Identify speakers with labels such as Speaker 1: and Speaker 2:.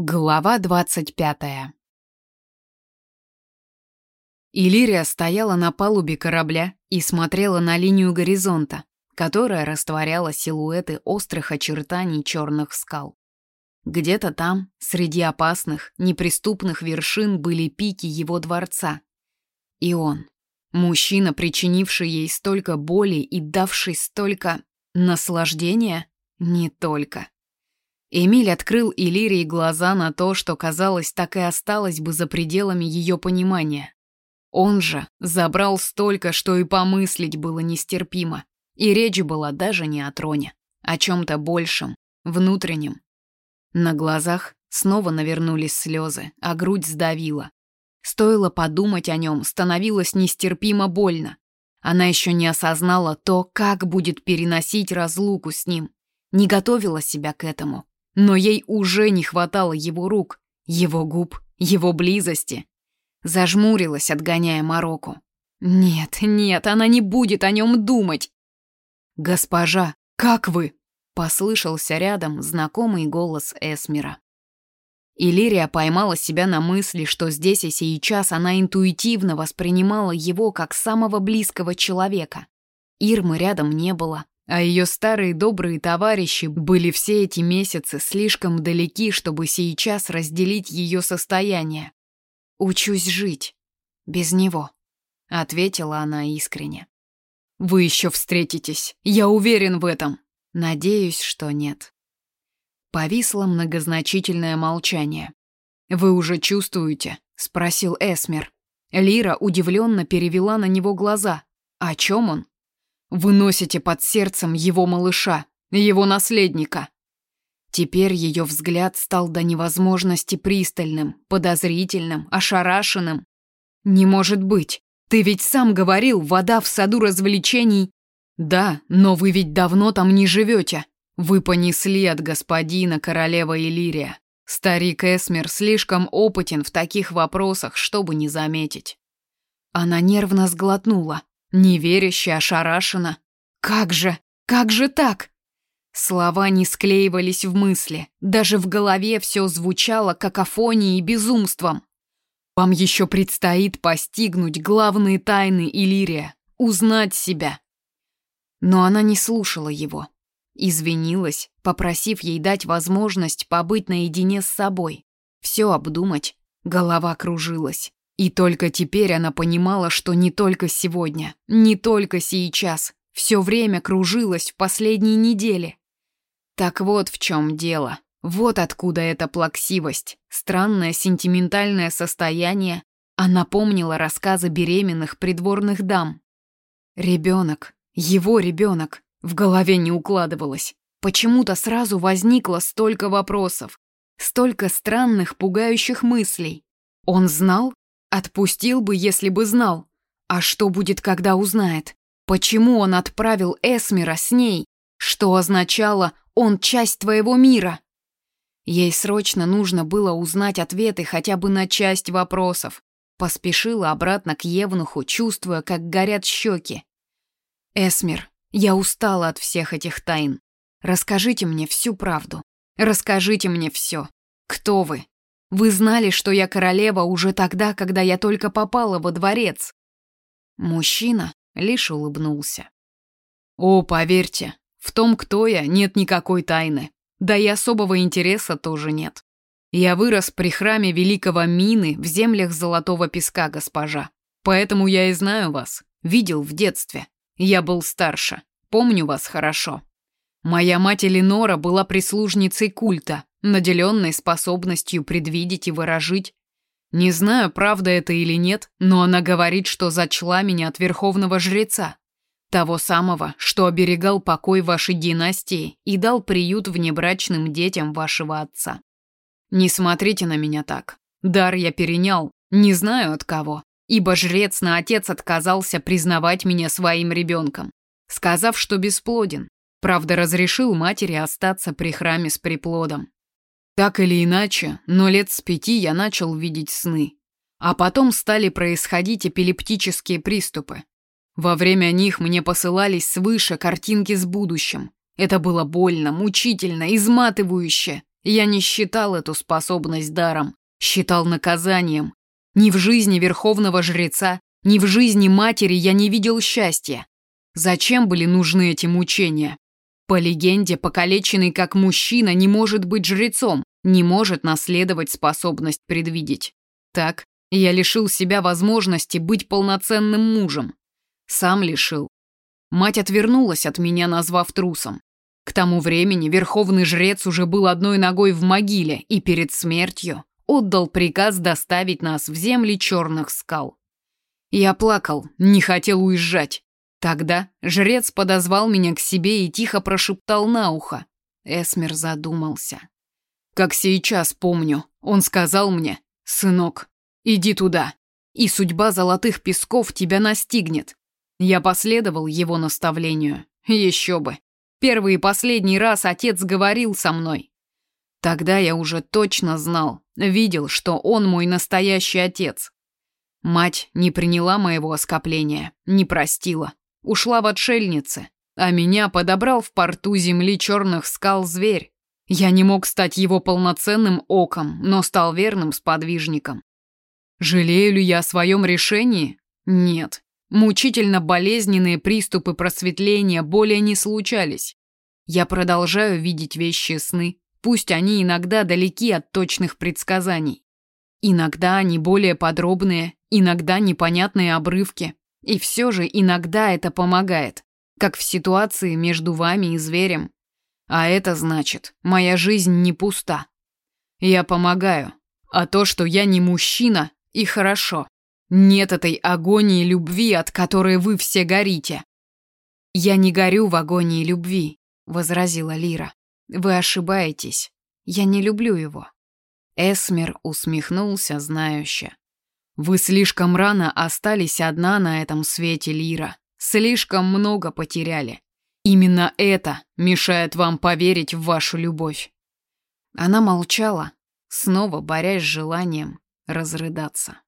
Speaker 1: Глава двадцать пятая Иллирия стояла на палубе корабля и смотрела на линию горизонта, которая растворяла силуэты острых очертаний черных скал. Где-то там, среди опасных, неприступных вершин, были пики его дворца. И он, мужчина, причинивший ей столько боли и давший столько наслаждения, не только. Эмиль открыл Иллирии глаза на то, что, казалось, так и осталось бы за пределами ее понимания. Он же забрал столько, что и помыслить было нестерпимо. И речь была даже не о троне, о чем-то большем, внутреннем. На глазах снова навернулись слезы, а грудь сдавила. Стоило подумать о нем, становилось нестерпимо больно. Она еще не осознала то, как будет переносить разлуку с ним. Не готовила себя к этому но ей уже не хватало его рук, его губ, его близости. Зажмурилась, отгоняя Марокко. Нет, нет, она не будет о нем думать. «Госпожа, как вы?» — послышался рядом знакомый голос Эсмера. Иллирия поймала себя на мысли, что здесь и сейчас она интуитивно воспринимала его как самого близкого человека. Ирмы рядом не было, а ее старые добрые товарищи были все эти месяцы слишком далеки, чтобы сейчас разделить ее состояние. «Учусь жить. Без него», — ответила она искренне. «Вы еще встретитесь. Я уверен в этом. Надеюсь, что нет». Повисло многозначительное молчание. «Вы уже чувствуете?» — спросил Эсмер. Лира удивленно перевела на него глаза. О чем он? Вы носите под сердцем его малыша, его наследника. Теперь ее взгляд стал до невозможности пристальным, подозрительным, ошарашенным. «Не может быть! Ты ведь сам говорил, вода в саду развлечений...» «Да, но вы ведь давно там не живете. Вы понесли от господина королева Иллирия. Старик Эсмер слишком опытен в таких вопросах, чтобы не заметить». Она нервно сглотнула. Неверяще, ошарашена. «Как же? Как же так?» Слова не склеивались в мысли. Даже в голове все звучало какофонией и безумством. Вам еще предстоит постигнуть главные тайны Иллирия, узнать себя. Но она не слушала его. Извинилась, попросив ей дать возможность побыть наедине с собой. Все обдумать. Голова кружилась. И только теперь она понимала, что не только сегодня, не только сейчас, все время кружилась в последние недели. Так вот в чем дело. Вот откуда эта плаксивость, странное сентиментальное состояние. Она помнила рассказы беременных придворных дам. Ребенок, его ребенок, в голове не укладывалось. Почему-то сразу возникло столько вопросов, столько странных, пугающих мыслей. Он знал, Отпустил бы, если бы знал. А что будет, когда узнает? Почему он отправил Эсмера с ней? Что означало «он часть твоего мира»? Ей срочно нужно было узнать ответы хотя бы на часть вопросов. Поспешила обратно к Евнуху, чувствуя, как горят щеки. «Эсмер, я устала от всех этих тайн. Расскажите мне всю правду. Расскажите мне все. Кто вы? Вы знали, что я королева уже тогда, когда я только попала во дворец. Мужчина лишь улыбнулся. О, поверьте, в том, кто я, нет никакой тайны. Да и особого интереса тоже нет. Я вырос при храме великого Мины в землях Золотого Песка, госпожа. Поэтому я и знаю вас. Видел в детстве. Я был старше. Помню вас хорошо. Моя мать Эленора была прислужницей культа, наделенной способностью предвидеть и выражить. Не знаю, правда это или нет, но она говорит, что зачла меня от верховного жреца. Того самого, что оберегал покой вашей династии и дал приют внебрачным детям вашего отца. Не смотрите на меня так. Дар я перенял, не знаю от кого, ибо жрец на отец отказался признавать меня своим ребенком, сказав, что бесплоден. Правда, разрешил матери остаться при храме с приплодом. Так или иначе, но лет с пяти я начал видеть сны. А потом стали происходить эпилептические приступы. Во время них мне посылались свыше картинки с будущим. Это было больно, мучительно, изматывающе. Я не считал эту способность даром, считал наказанием. Ни в жизни верховного жреца, ни в жизни матери я не видел счастья. Зачем были нужны эти мучения? По легенде, покалеченный как мужчина не может быть жрецом, не может наследовать способность предвидеть. Так, я лишил себя возможности быть полноценным мужем. Сам лишил. Мать отвернулась от меня, назвав трусом. К тому времени верховный жрец уже был одной ногой в могиле и перед смертью отдал приказ доставить нас в земли черных скал. Я плакал, не хотел уезжать. Тогда жрец подозвал меня к себе и тихо прошептал на ухо. Эсмер задумался. Как сейчас помню, он сказал мне, «Сынок, иди туда, и судьба золотых песков тебя настигнет». Я последовал его наставлению. Еще бы. Первый и последний раз отец говорил со мной. Тогда я уже точно знал, видел, что он мой настоящий отец. Мать не приняла моего оскопления, не простила. Ушла в отшельницы, а меня подобрал в порту земли черных скал зверь. Я не мог стать его полноценным оком, но стал верным сподвижником. Жалею ли я о своем решении? Нет. Мучительно болезненные приступы просветления более не случались. Я продолжаю видеть вещи сны, пусть они иногда далеки от точных предсказаний. Иногда они более подробные, иногда непонятные обрывки. И все же иногда это помогает, как в ситуации между вами и зверем. А это значит, моя жизнь не пуста. Я помогаю. А то, что я не мужчина, и хорошо. Нет этой агонии любви, от которой вы все горите. Я не горю в агонии любви, возразила Лира. Вы ошибаетесь. Я не люблю его. Эсмер усмехнулся знающе. Вы слишком рано остались одна на этом свете, Лира. Слишком много потеряли. Именно это мешает вам поверить в вашу любовь. Она молчала, снова борясь с желанием разрыдаться.